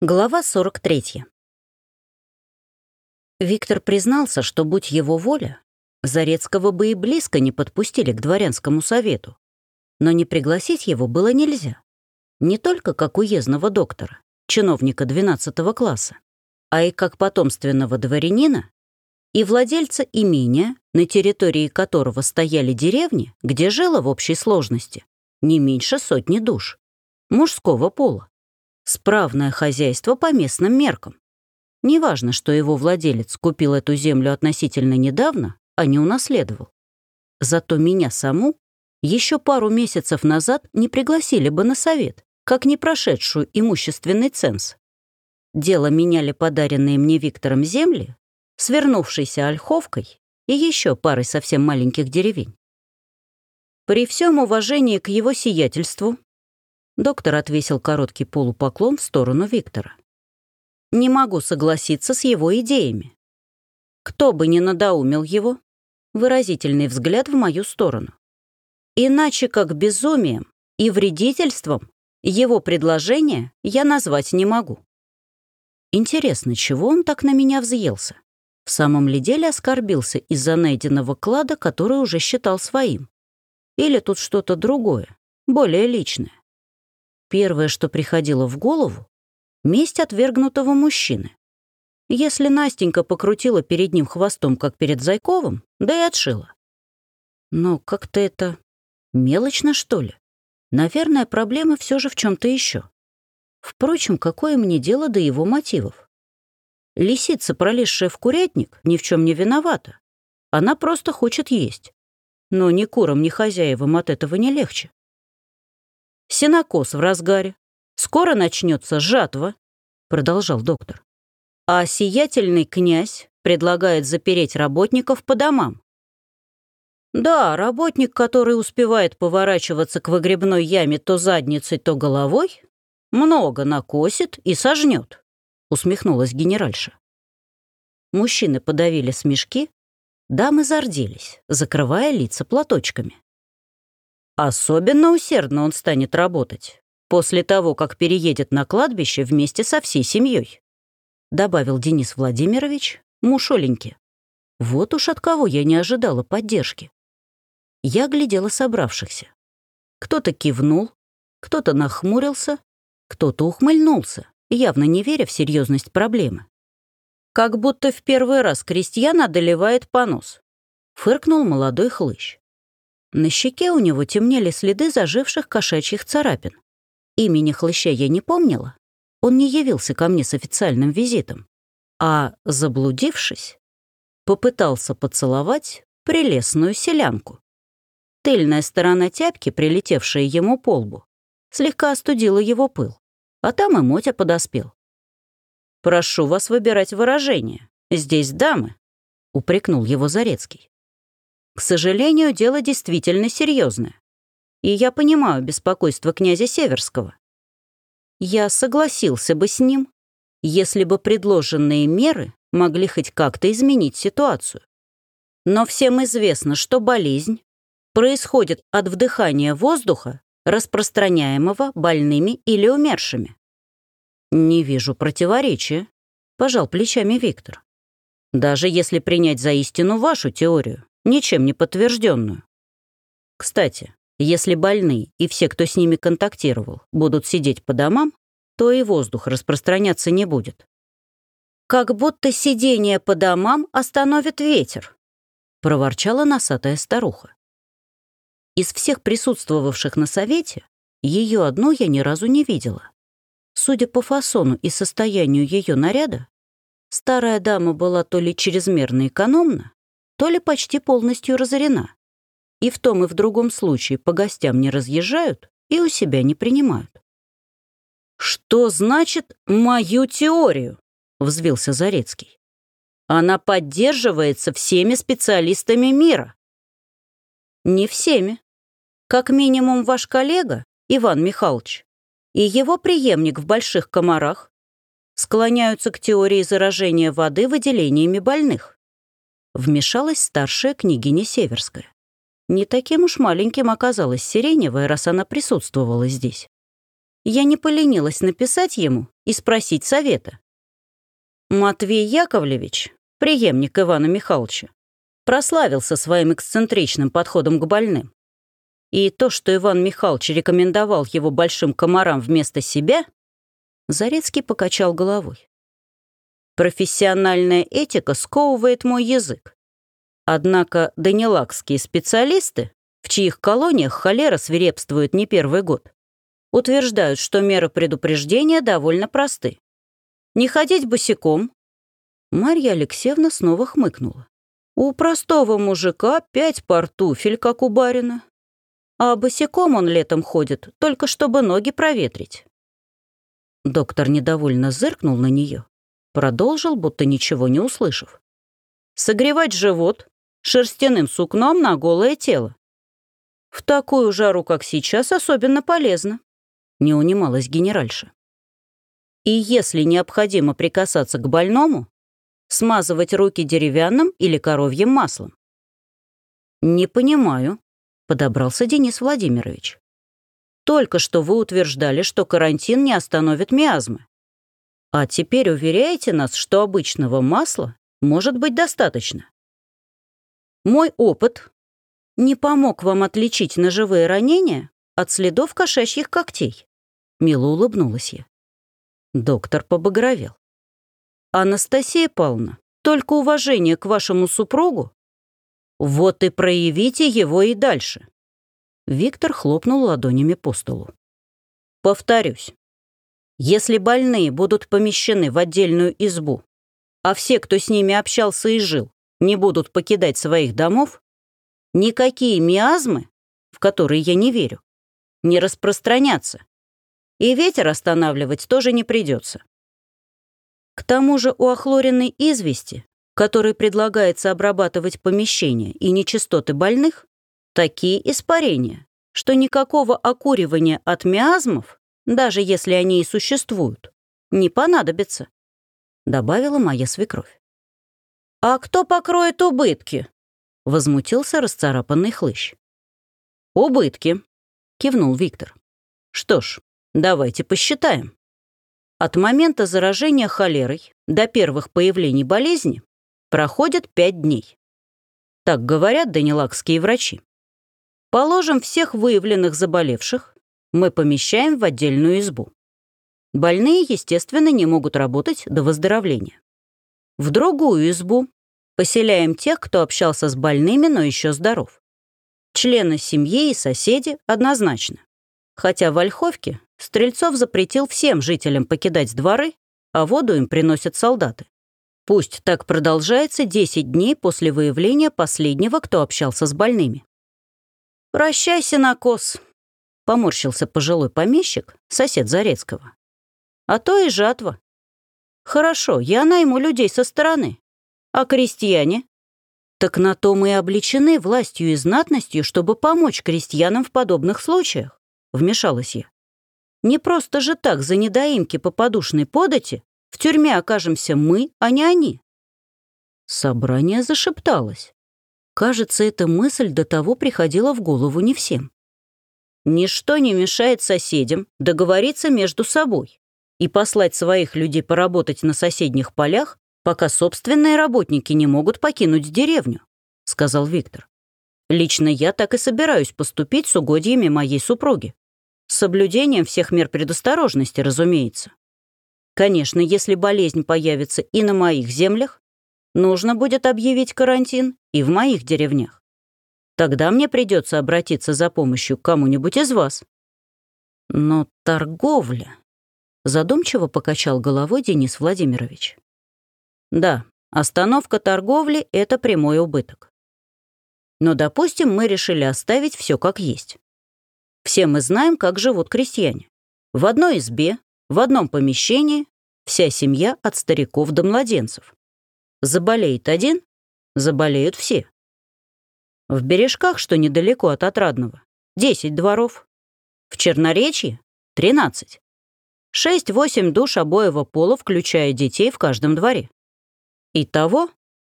Глава 43. Виктор признался, что, будь его воля, Зарецкого бы и близко не подпустили к дворянскому совету. Но не пригласить его было нельзя. Не только как уездного доктора, чиновника 12 класса, а и как потомственного дворянина и владельца имения, на территории которого стояли деревни, где жило в общей сложности не меньше сотни душ, мужского пола. Справное хозяйство по местным меркам. Неважно, что его владелец купил эту землю относительно недавно, а не унаследовал. Зато меня саму еще пару месяцев назад не пригласили бы на совет, как не прошедшую имущественный ценз. Дело меняли подаренные мне Виктором земли, свернувшейся ольховкой и еще парой совсем маленьких деревень. При всем уважении к его сиятельству Доктор отвесил короткий полупоклон в сторону Виктора. «Не могу согласиться с его идеями. Кто бы ни надоумил его, выразительный взгляд в мою сторону. Иначе как безумием и вредительством его предложение я назвать не могу. Интересно, чего он так на меня взъелся? В самом ли деле оскорбился из-за найденного клада, который уже считал своим? Или тут что-то другое, более личное? Первое, что приходило в голову — месть отвергнутого мужчины. Если Настенька покрутила перед ним хвостом, как перед Зайковым, да и отшила. Но как-то это мелочно, что ли? Наверное, проблема все же в чем то еще. Впрочем, какое мне дело до его мотивов? Лисица, пролезшая в курятник, ни в чем не виновата. Она просто хочет есть. Но ни курам, ни хозяевам от этого не легче. Сенокос в разгаре. Скоро начнется жатва, продолжал доктор. А сиятельный князь предлагает запереть работников по домам. Да, работник, который успевает поворачиваться к выгребной яме то задницей, то головой, много накосит и сожнет, усмехнулась генеральша. Мужчины подавили смешки, дамы зарделись, закрывая лица платочками. Особенно усердно он станет работать после того, как переедет на кладбище вместе со всей семьей, добавил Денис Владимирович, муж Оленьки. Вот уж от кого я не ожидала поддержки. Я глядела собравшихся. Кто-то кивнул, кто-то нахмурился, кто-то ухмыльнулся, явно не веря в серьезность проблемы. Как будто в первый раз крестьян одолевает понос. Фыркнул молодой хлыщ. На щеке у него темнели следы заживших кошачьих царапин. Имени хлыща я не помнила. Он не явился ко мне с официальным визитом. А, заблудившись, попытался поцеловать прелестную селянку. Тыльная сторона тяпки, прилетевшая ему по лбу, слегка остудила его пыл, а там и Мотя подоспел. «Прошу вас выбирать выражение. Здесь дамы», — упрекнул его Зарецкий. К сожалению, дело действительно серьезное. И я понимаю беспокойство князя Северского. Я согласился бы с ним, если бы предложенные меры могли хоть как-то изменить ситуацию. Но всем известно, что болезнь происходит от вдыхания воздуха, распространяемого больными или умершими. «Не вижу противоречия», — пожал плечами Виктор. «Даже если принять за истину вашу теорию, ничем не подтвержденную. Кстати, если больные и все, кто с ними контактировал, будут сидеть по домам, то и воздух распространяться не будет. «Как будто сидение по домам остановит ветер», — проворчала носатая старуха. Из всех присутствовавших на совете ее одну я ни разу не видела. Судя по фасону и состоянию ее наряда, старая дама была то ли чрезмерно экономна, то ли почти полностью разорена. И в том и в другом случае по гостям не разъезжают и у себя не принимают. «Что значит «мою теорию»?» — взвился Зарецкий. «Она поддерживается всеми специалистами мира». «Не всеми. Как минимум ваш коллега, Иван Михайлович, и его преемник в Больших Комарах склоняются к теории заражения воды выделениями больных вмешалась старшая княгиня Северская. Не таким уж маленьким оказалась Сиреневая, раз она присутствовала здесь. я не поленилась написать ему и спросить совета. Матвей Яковлевич, преемник Ивана Михайловича, прославился своим эксцентричным подходом к больным. И то, что Иван Михайлович рекомендовал его большим комарам вместо себя, Зарецкий покачал головой. Профессиональная этика сковывает мой язык. Однако данилакские специалисты, в чьих колониях холера свирепствует не первый год, утверждают, что меры предупреждения довольно просты. Не ходить босиком. Марья Алексеевна снова хмыкнула. У простого мужика пять пар туфель, как у барина. А босиком он летом ходит, только чтобы ноги проветрить. Доктор недовольно зыркнул на нее, продолжил, будто ничего не услышав. Согревать живот шерстяным сукном на голое тело. В такую жару, как сейчас, особенно полезно, не унималась генеральша. И если необходимо прикасаться к больному, смазывать руки деревянным или коровьим маслом. «Не понимаю», — подобрался Денис Владимирович. Только что вы утверждали, что карантин не остановит миазмы. А теперь уверяете нас, что обычного масла может быть достаточно. Мой опыт не помог вам отличить ножевые ранения от следов кошачьих когтей. Мило улыбнулась я. Доктор побагровел. Анастасия Павловна, только уважение к вашему супругу? Вот и проявите его и дальше. Виктор хлопнул ладонями по столу. «Повторюсь, если больные будут помещены в отдельную избу, а все, кто с ними общался и жил, не будут покидать своих домов, никакие миазмы, в которые я не верю, не распространятся, и ветер останавливать тоже не придется. К тому же у охлоренной извести, которой предлагается обрабатывать помещения и нечистоты больных, такие испарения, что никакого окуривания от миазмов, даже если они и существуют, не понадобится», — добавила моя свекровь. «А кто покроет убытки?» — возмутился расцарапанный хлыщ. «Убытки», — кивнул Виктор. «Что ж, давайте посчитаем. От момента заражения холерой до первых появлений болезни проходит пять дней. Так говорят данилакские врачи. Положим всех выявленных заболевших, мы помещаем в отдельную избу. Больные, естественно, не могут работать до выздоровления. В другую избу поселяем тех, кто общался с больными, но еще здоров. Члены семьи и соседи однозначно. Хотя в Ольховке Стрельцов запретил всем жителям покидать дворы, а воду им приносят солдаты. Пусть так продолжается 10 дней после выявления последнего, кто общался с больными. «Прощайся на кос», — поморщился пожилой помещик, сосед Зарецкого. «А то и жатва. Хорошо, я найму людей со стороны. А крестьяне? Так на то мы и обличены властью и знатностью, чтобы помочь крестьянам в подобных случаях», — вмешалась я. «Не просто же так за недоимки по подушной подати в тюрьме окажемся мы, а не они». Собрание зашепталось. Кажется, эта мысль до того приходила в голову не всем. Ничто не мешает соседям договориться между собой и послать своих людей поработать на соседних полях, пока собственные работники не могут покинуть деревню, сказал Виктор. Лично я так и собираюсь поступить с угодьями моей супруги. С соблюдением всех мер предосторожности, разумеется. Конечно, если болезнь появится и на моих землях, нужно будет объявить карантин и в моих деревнях. Тогда мне придется обратиться за помощью к кому-нибудь из вас. Но торговля... Задумчиво покачал головой Денис Владимирович. Да, остановка торговли — это прямой убыток. Но, допустим, мы решили оставить все как есть. Все мы знаем, как живут крестьяне. В одной избе, в одном помещении, вся семья от стариков до младенцев. Заболеет один, заболеют все. В Бережках, что недалеко от Отрадного, 10 дворов. В Черноречье — 13. 6-8 душ обоего пола, включая детей в каждом дворе. Итого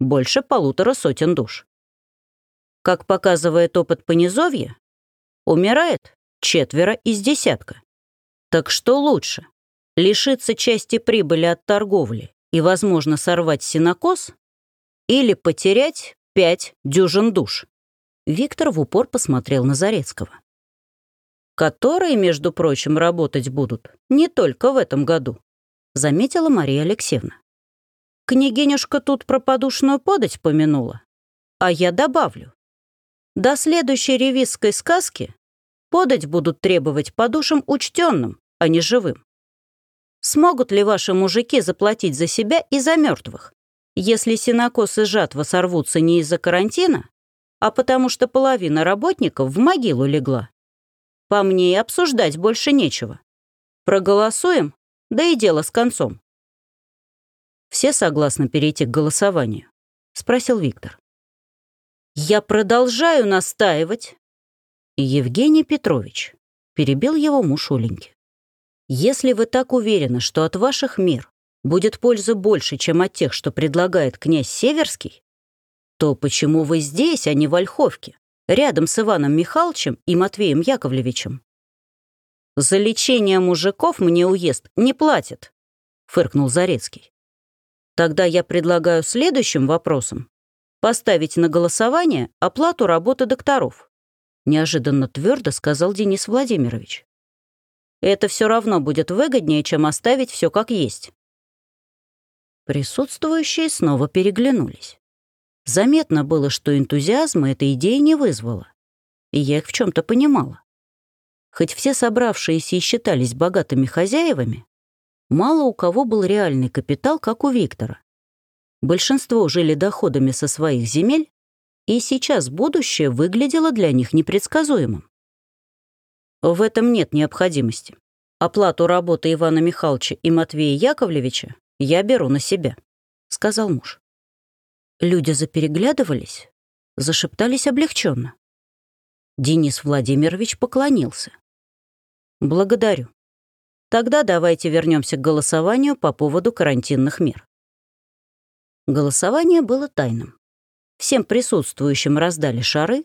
больше полутора сотен душ. Как показывает опыт понизовья, умирает четверо из десятка. Так что лучше? Лишиться части прибыли от торговли и, возможно, сорвать синокос? Или потерять пять дюжин душ? Виктор в упор посмотрел на Зарецкого. Которые, между прочим, работать будут не только в этом году, заметила Мария Алексеевна. Княгинюшка тут про подушную подать помянула. А я добавлю. До следующей ревизской сказки подать будут требовать по душам учтенным, а не живым. Смогут ли ваши мужики заплатить за себя и за мертвых, если синокос и жатва сорвутся не из-за карантина, а потому что половина работников в могилу легла? По мне и обсуждать больше нечего. Проголосуем, да и дело с концом. «Все согласны перейти к голосованию?» — спросил Виктор. «Я продолжаю настаивать». Евгений Петрович перебил его муж Оленьки. Если вы так уверены, что от ваших мер будет пользы больше, чем от тех, что предлагает князь Северский, то почему вы здесь, а не в Ольховке, рядом с Иваном Михайловичем и Матвеем Яковлевичем? «За лечение мужиков мне уезд не платит», — фыркнул Зарецкий. «Тогда я предлагаю следующим вопросом поставить на голосование оплату работы докторов», — неожиданно твердо сказал Денис Владимирович. Это все равно будет выгоднее, чем оставить все как есть. Присутствующие снова переглянулись. Заметно было, что энтузиазма эта идея не вызвала. И я их в чем то понимала. Хоть все собравшиеся и считались богатыми хозяевами, мало у кого был реальный капитал, как у Виктора. Большинство жили доходами со своих земель, и сейчас будущее выглядело для них непредсказуемым. В этом нет необходимости. Оплату работы Ивана Михайловича и Матвея Яковлевича я беру на себя», — сказал муж. Люди запереглядывались, зашептались облегченно. Денис Владимирович поклонился. «Благодарю. Тогда давайте вернемся к голосованию по поводу карантинных мер». Голосование было тайным. Всем присутствующим раздали шары,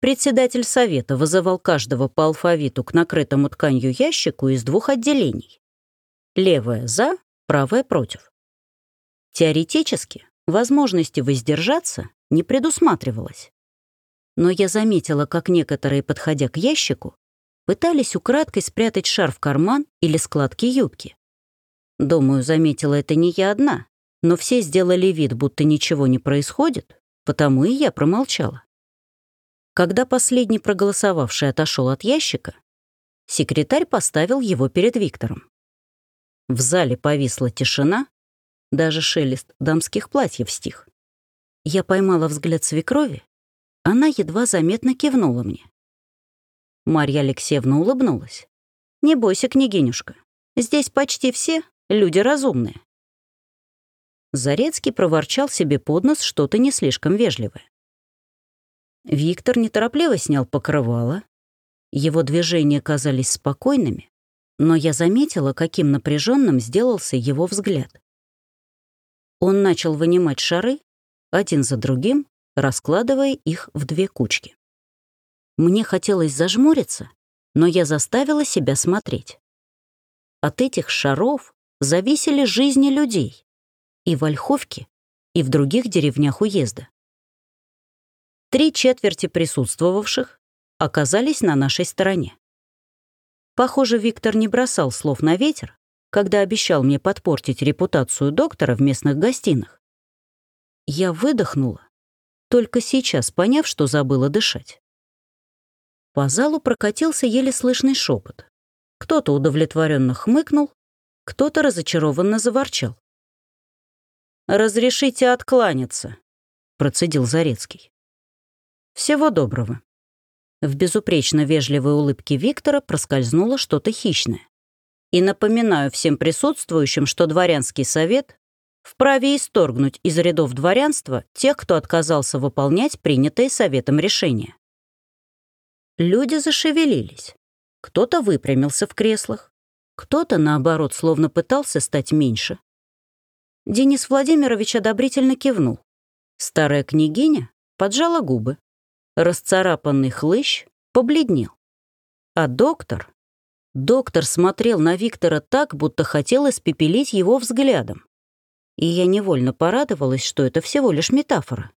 Председатель совета вызывал каждого по алфавиту к накрытому тканью ящику из двух отделений. Левое «за», правое «против». Теоретически возможности воздержаться не предусматривалось. Но я заметила, как некоторые, подходя к ящику, пытались украдкой спрятать шар в карман или складки юбки. Думаю, заметила это не я одна, но все сделали вид, будто ничего не происходит, потому и я промолчала. Когда последний проголосовавший отошел от ящика, секретарь поставил его перед Виктором. В зале повисла тишина, даже шелест дамских платьев стих. Я поймала взгляд свекрови, она едва заметно кивнула мне. Марья Алексеевна улыбнулась. «Не бойся, княгинюшка, здесь почти все люди разумные». Зарецкий проворчал себе под нос что-то не слишком вежливое. Виктор неторопливо снял покрывало. Его движения казались спокойными, но я заметила, каким напряженным сделался его взгляд. Он начал вынимать шары, один за другим, раскладывая их в две кучки. Мне хотелось зажмуриться, но я заставила себя смотреть. От этих шаров зависели жизни людей и в Ольховке, и в других деревнях уезда. Три четверти присутствовавших оказались на нашей стороне. Похоже, Виктор не бросал слов на ветер, когда обещал мне подпортить репутацию доктора в местных гостинах. Я выдохнула, только сейчас поняв, что забыла дышать. По залу прокатился еле слышный шепот. Кто-то удовлетворенно хмыкнул, кто-то разочарованно заворчал. «Разрешите откланяться», — процедил Зарецкий. «Всего доброго». В безупречно вежливой улыбке Виктора проскользнуло что-то хищное. И напоминаю всем присутствующим, что дворянский совет вправе исторгнуть из рядов дворянства тех, кто отказался выполнять принятые советом решения. Люди зашевелились. Кто-то выпрямился в креслах, кто-то, наоборот, словно пытался стать меньше. Денис Владимирович одобрительно кивнул. Старая княгиня поджала губы. Расцарапанный хлыщ побледнел. А доктор... Доктор смотрел на Виктора так, будто хотел испепелить его взглядом. И я невольно порадовалась, что это всего лишь метафора.